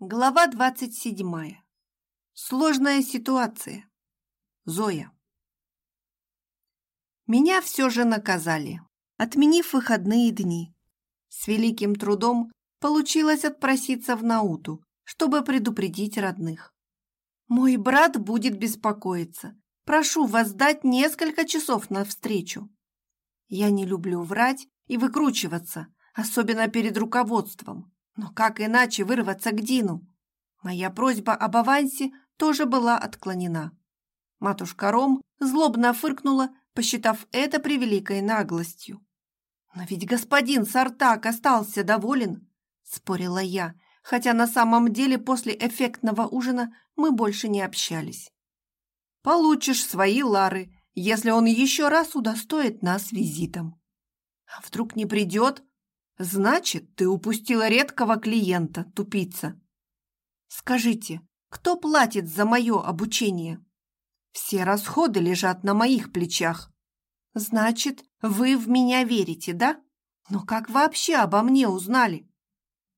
Глава 27. Сложная ситуация. Зоя. Меня все же наказали, отменив выходные дни. С великим трудом получилось отпроситься в Науту, чтобы предупредить родных. «Мой брат будет беспокоиться. Прошу вас дать несколько часов на встречу». Я не люблю врать и выкручиваться, особенно перед руководством. Но как иначе вырваться к Дину? Моя просьба об авансе тоже была отклонена. Матушка Ром злобно фыркнула, посчитав это превеликой наглостью. «Но ведь господин Сартак остался доволен», — спорила я, хотя на самом деле после эффектного ужина мы больше не общались. «Получишь свои лары, если он еще раз удостоит нас визитом. А вдруг не придет, Значит, ты упустила редкого клиента, тупица. Скажите, кто платит за мое обучение? Все расходы лежат на моих плечах. Значит, вы в меня верите, да? Но как вообще обо мне узнали?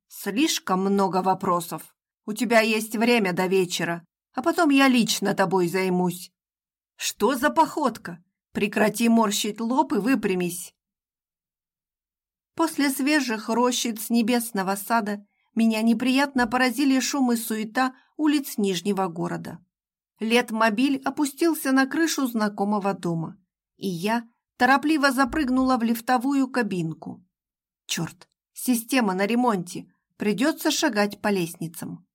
Слишком много вопросов. У тебя есть время до вечера, а потом я лично тобой займусь. Что за походка? Прекрати морщить лоб и выпрямись. После свежих рощиц небесного сада меня неприятно поразили шум и суета улиц Нижнего города. Летмобиль опустился на крышу знакомого дома, и я торопливо запрыгнула в лифтовую кабинку. Черт, система на ремонте, придется шагать по лестницам.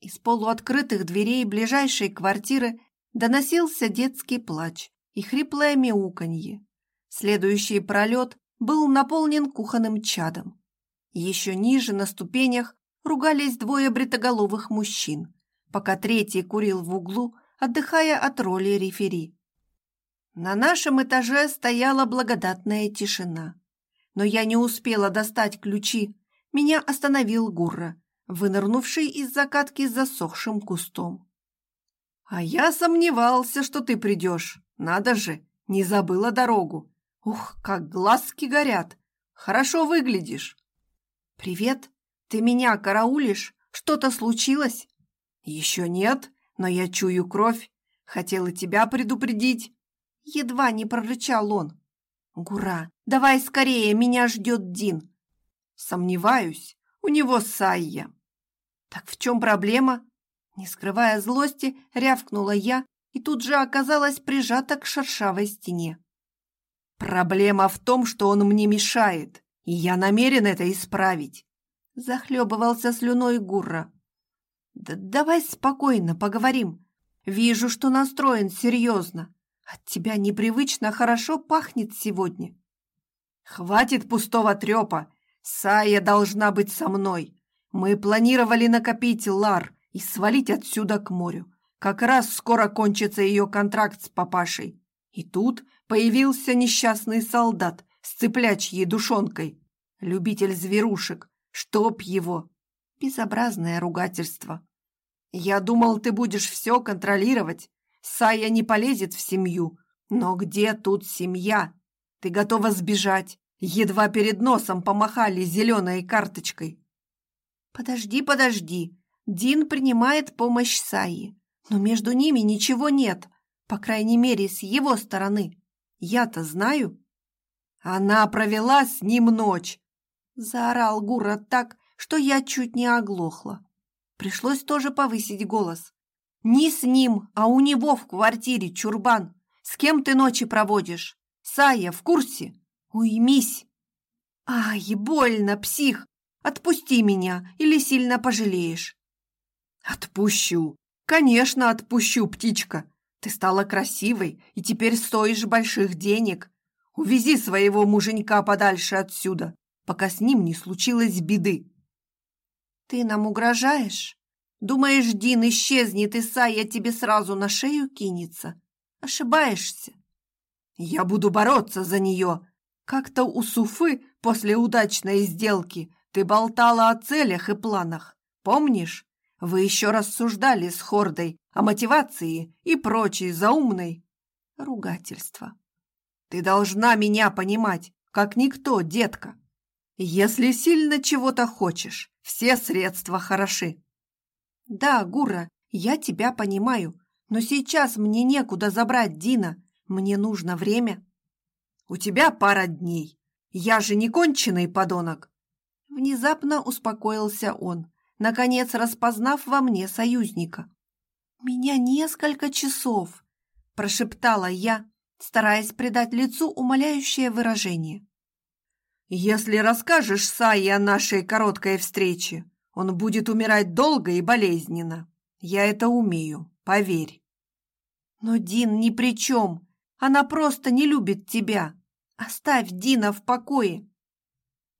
Из полуоткрытых дверей ближайшей квартиры доносился детский плач и хриплое мяуканье. Следующий пролет был наполнен кухонным чадом. Еще ниже, на ступенях, ругались двое бритоголовых мужчин, пока третий курил в углу, отдыхая от роли рефери. На нашем этаже стояла благодатная тишина. Но я не успела достать ключи. Меня остановил Гурра, вынырнувший из закатки с засохшим кустом. «А я сомневался, что ты придешь. Надо же, не забыла дорогу. Ух, как глазки горят! Хорошо выглядишь!» «Привет! Ты меня караулишь? Что-то случилось?» «Еще нет, но я чую кровь. Хотела тебя предупредить». Едва не прорычал он. «Гура, давай скорее, меня ждет Дин». «Сомневаюсь, у него Сайя». «Так в чем проблема?» Не скрывая злости, рявкнула я и тут же оказалась прижата к шершавой стене. «Проблема в том, что он мне мешает, и я намерен это исправить», — захлебывался слюной Гурра. «Да давай спокойно поговорим. Вижу, что настроен серьезно. От тебя непривычно хорошо пахнет сегодня». «Хватит пустого трепа. Сая должна быть со мной. Мы планировали накопить лар и свалить отсюда к морю. Как раз скоро кончится ее контракт с папашей. И тут появился несчастный солдат с цыплячьей душонкой. Любитель зверушек. Чтоб его! Безобразное ругательство. Я думал, ты будешь все контролировать. Сая не полезет в семью. Но где тут семья? Ты готова сбежать. Едва перед носом помахали зеленой карточкой. Подожди, подожди. Дин принимает помощь Саи. Но между ними ничего нет. По крайней мере, с его стороны. Я-то знаю. Она провела с ним ночь. Заорал Гура так, что я чуть не оглохла. Пришлось тоже повысить голос. Не с ним, а у него в квартире, чурбан. С кем ты ночи проводишь? Сая в курсе? Уймись. Ай, больно, псих. Отпусти меня, или сильно пожалеешь. Отпущу. Конечно, отпущу, птичка. Ты стала красивой и теперь стоишь больших денег. Увези своего муженька подальше отсюда, пока с ним не случилось беды. Ты нам угрожаешь? Думаешь, Дин исчезнет, и Сая тебе сразу на шею кинется? Ошибаешься. Я буду бороться за нее. Как-то у Суфы после удачной сделки ты болтала о целях и планах. Помнишь? Вы еще рассуждали с Хордой о мотивации и прочей заумной ругательства. Ты должна меня понимать, как никто, детка. Если сильно чего-то хочешь, все средства хороши. Да, Гура, я тебя понимаю, но сейчас мне некуда забрать Дина. Мне нужно время. У тебя пара дней. Я же не конченый подонок. Внезапно успокоился он, наконец распознав во мне союзника. «У меня несколько часов», – прошептала я, стараясь придать лицу умоляющее выражение. «Если расскажешь Сае о нашей короткой встрече, он будет умирать долго и болезненно. Я это умею, поверь». «Но Дин ни при чем. Она просто не любит тебя. Оставь Дина в покое».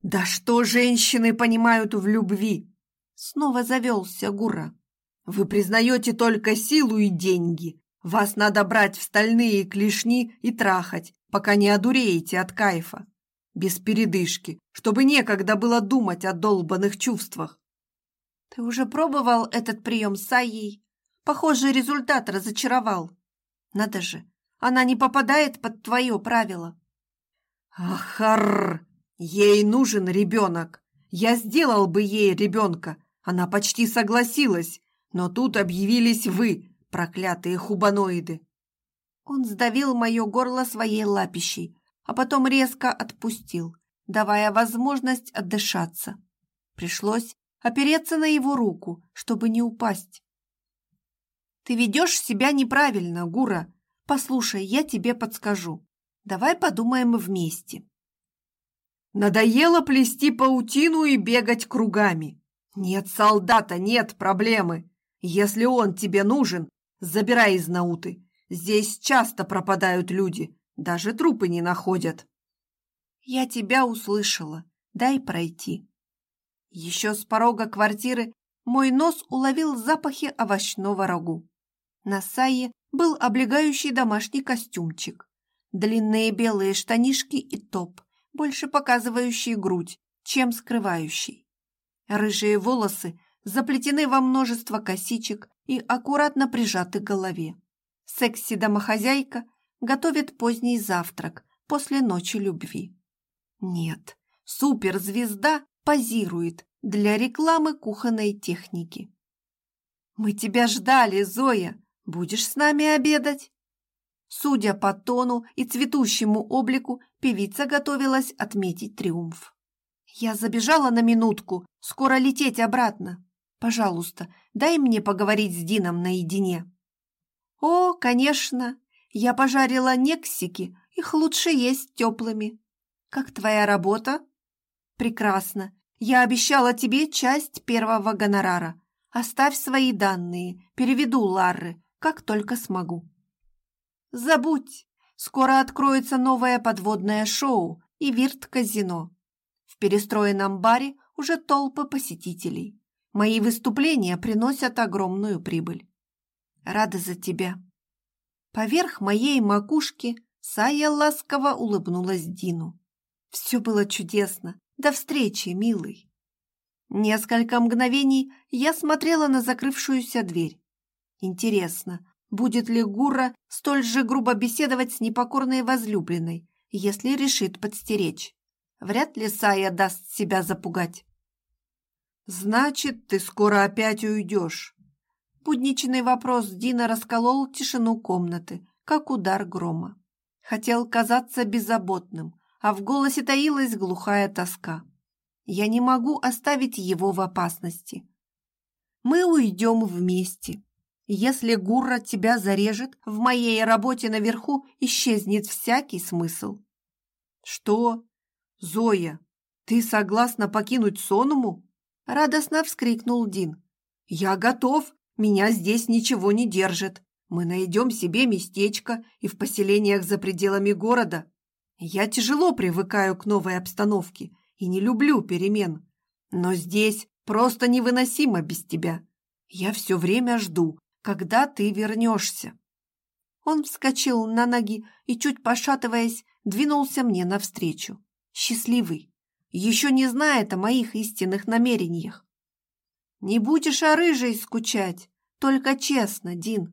«Да что женщины понимают в любви?» Снова завелся Гура. «Вы признаете только силу и деньги. Вас надо брать в стальные клешни и трахать, пока не одуреете от кайфа без передышки, чтобы некогда было думать о долбанных чувствах. Ты уже пробовал этот прием с Айей? Похоже, результат разочаровал. Надо же, она не попадает под твое правило. Ахар! Ей нужен ребенок. Я сделал бы ей ребенка. Она почти согласилась, но тут объявились вы, проклятые хубаноиды. Он сдавил мое горло своей лапищей, а потом резко отпустил, давая возможность отдышаться. Пришлось опереться на его руку, чтобы не упасть. «Ты ведешь себя неправильно, Гура. Послушай, я тебе подскажу. Давай подумаем вместе». «Надоело плести паутину и бегать кругами. Нет солдата, нет проблемы. Если он тебе нужен, забирай из науты. Здесь часто пропадают люди, даже трупы не находят. Я тебя услышала. Дай пройти. Еще с порога квартиры мой нос уловил запахи овощного рагу. На Сае был облегающий домашний костюмчик, длинные белые штанишки и топ, больше показывающий грудь, чем скрывающий. Рыжие волосы заплетены во множество косичек и аккуратно прижаты к голове. Секси-домохозяйка готовит поздний завтрак после ночи любви. Нет, суперзвезда позирует для рекламы кухонной техники. «Мы тебя ждали, Зоя! Будешь с нами обедать?» Судя по тону и цветущему облику, певица готовилась отметить триумф. «Я забежала на минутку, скоро лететь обратно. Пожалуйста, дай мне поговорить с Дином наедине». «О, конечно, я пожарила нексики, их лучше есть теплыми. Как твоя работа? Прекрасно. Я обещала тебе часть первого гонорара. Оставь свои данные, переведу Ларры, как только смогу. Забудь, скоро откроется новое подводное шоу и вирт-казино. В перестроенном баре уже толпы посетителей. Мои выступления приносят огромную прибыль. Рада за тебя. Поверх моей макушки Сая ласково улыбнулась Дину. Все было чудесно. До встречи, милый. Несколько мгновений я смотрела на закрывшуюся дверь. Интересно, будет ли Гура столь же грубо беседовать с непокорной возлюбленной, если решит подстеречь? Вряд ли Сая даст себя запугать. «Значит, ты скоро опять уйдешь», Будничный вопрос Дина расколол тишину комнаты, как удар грома. Хотел казаться беззаботным, а в голосе таилась глухая тоска. Я не могу оставить его в опасности. Мы уйдем вместе. Если Гурра тебя зарежет, в моей работе наверху исчезнет всякий смысл. Что? Зоя, ты согласна покинуть Сонуму? Радостно вскрикнул Дин. Я готов, меня здесь ничего не держит. Мы найдем себе местечко и в поселениях за пределами города. Я тяжело привыкаю к новой обстановке и не люблю перемен. Но здесь просто невыносимо без тебя. Я все время жду, когда ты вернешься. Он вскочил на ноги и, чуть пошатываясь, двинулся мне навстречу. Счастливый, еще не знает о моих истинных намерениях. Не будешь о рыжей скучать, только честно, Дин.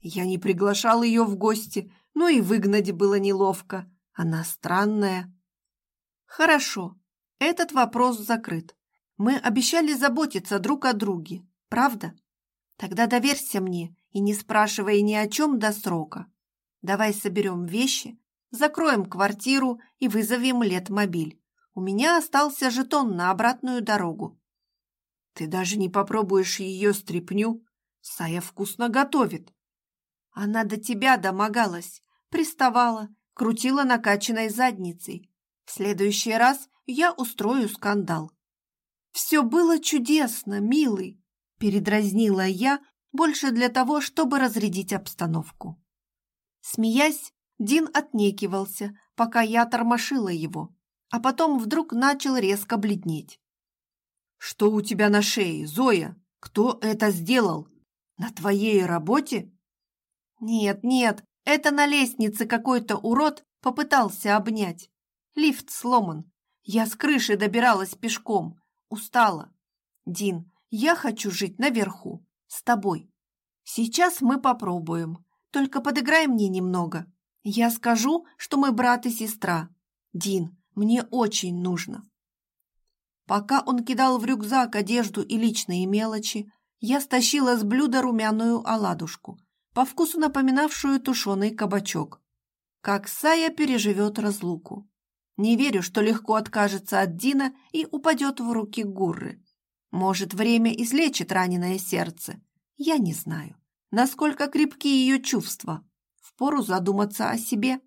Я не приглашал ее в гости, но и выгнать было неловко. Она странная. Хорошо, этот вопрос закрыт. Мы обещали заботиться друг о друге, правда? Тогда доверься мне и не спрашивай ни о чем до срока. Давай соберем вещи, закроем квартиру и вызовем летмобиль. У меня остался жетон на обратную дорогу. Ты даже не попробуешь ее стряпню? Сая вкусно готовит. Она до тебя домогалась, приставала, крутила накачанной задницей. В следующий раз я устрою скандал. «Все было чудесно, милый», – передразнила я больше для того, чтобы разрядить обстановку. Смеясь, Дин отнекивался, пока я тормошила его, а потом вдруг начал резко бледнеть. «Что у тебя на шее, Зоя? Кто это сделал? На твоей работе?» «Нет, нет, это на лестнице какой-то урод попытался обнять. Лифт сломан. Я с крыши добиралась пешком. Устала. Дин, я хочу жить наверху, с тобой. Сейчас мы попробуем. Только подыграй мне немного. Я скажу, что мы брат и сестра. Дин, мне очень нужно. Пока он кидал в рюкзак одежду и личные мелочи, я стащила с блюда румяную оладушку, по вкусу напоминавшую тушеный кабачок. Как Сая переживет разлуку. Не верю, что легко откажется от Дина и упадет в руки Гурры. Может, время излечит раненое сердце. Я не знаю, насколько крепки ее чувства. Впору задуматься о себе.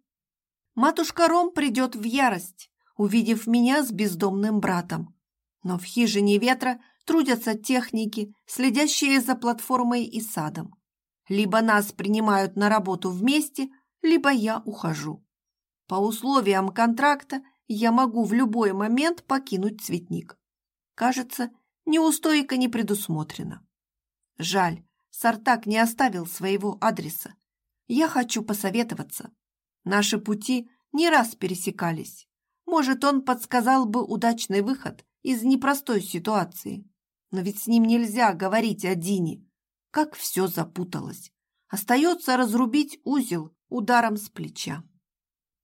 Матушка Ром придет в ярость, увидев меня с бездомным братом. Но в хижине ветра трудятся техники, следящие за платформой и садом. Либо нас принимают на работу вместе, либо я ухожу. По условиям контракта я могу в любой момент покинуть цветник. Кажется, неустойка не предусмотрена. Жаль, Сартак не оставил своего адреса. Я хочу посоветоваться. Наши пути не раз пересекались. Может, он подсказал бы удачный выход из непростой ситуации. Но ведь с ним нельзя говорить о Дине. Как все запуталось. Остается разрубить узел ударом с плеча.